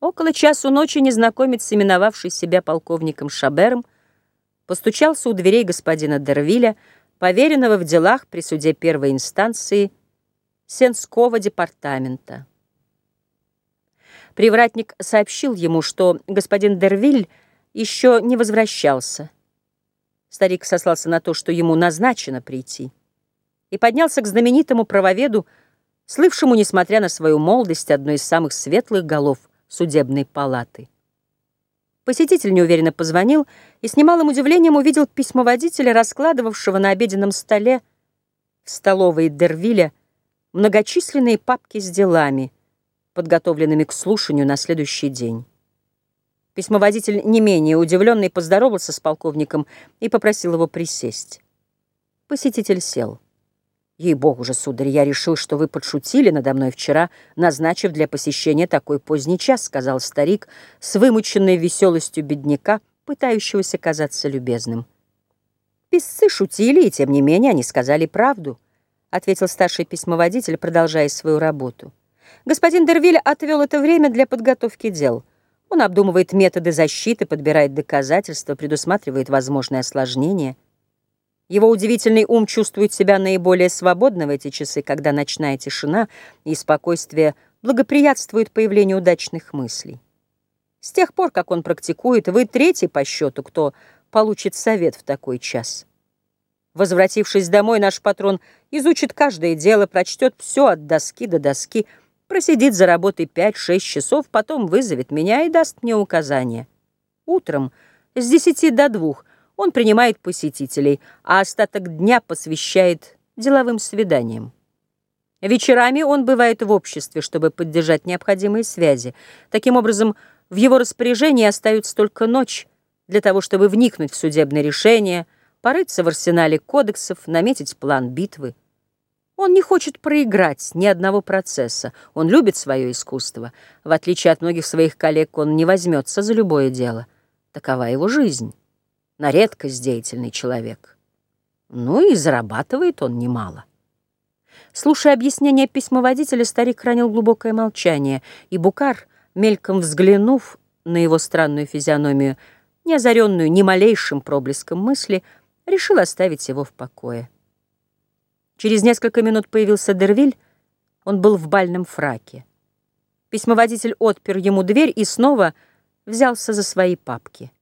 Около часу ночи незнакомец, именовавший себя полковником Шабером, постучался у дверей господина Дервиля, поверенного в делах при суде первой инстанции Сенского департамента. Привратник сообщил ему, что господин Дервиль еще не возвращался. Старик сослался на то, что ему назначено прийти, и поднялся к знаменитому правоведу, слывшему, несмотря на свою молодость, одной из самых светлых голов судебной палаты. Посетитель неуверенно позвонил и с немалым удивлением увидел письмоводителя, раскладывавшего на обеденном столе в столовой Дервиля многочисленные папки с делами, подготовленными к слушанию на следующий день. Письмоводитель не менее удивленный поздоровался с полковником и попросил его присесть. Посетитель сел. Ей-богу же, сударь, я решил, что вы подшутили надо мной вчера, назначив для посещения такой поздний час, сказал старик с вымученной веселостью бедняка, пытающегося казаться любезным. Писцы шутили, и тем не менее они сказали правду, ответил старший письмоводитель, продолжая свою работу. Господин Дервиль отвел это время для подготовки дел. Он обдумывает методы защиты, подбирает доказательства, предусматривает возможные осложнения — его удивительный ум чувствует себя наиболее свободно в эти часы, когда ночная тишина и спокойствие благоприятствуют появлению удачных мыслей. С тех пор, как он практикует, вы третий по счету, кто получит совет в такой час. Возвратившись домой, наш патрон изучит каждое дело, прочтет все от доски до доски, просидит за работой 5-6 часов, потом вызовет меня и даст мне указания. Утром с 10 до 2 он принимает посетителей, а остаток дня посвящает деловым свиданиям. Вечерами он бывает в обществе, чтобы поддержать необходимые связи. Таким образом, в его распоряжении остается только ночь для того, чтобы вникнуть в судебное решение, порыться в арсенале кодексов, наметить план битвы. Он не хочет проиграть ни одного процесса. Он любит свое искусство. В отличие от многих своих коллег, он не возьмется за любое дело. Такова его жизнь на редкость деятельный человек. Ну и зарабатывает он немало. Слушая объяснение письмоводителя, старик хранил глубокое молчание, и Букар, мельком взглянув на его странную физиономию, не озаренную ни малейшим проблеском мысли, решил оставить его в покое. Через несколько минут появился Дервиль, он был в бальном фраке. Письмоводитель отпер ему дверь и снова взялся за свои папки.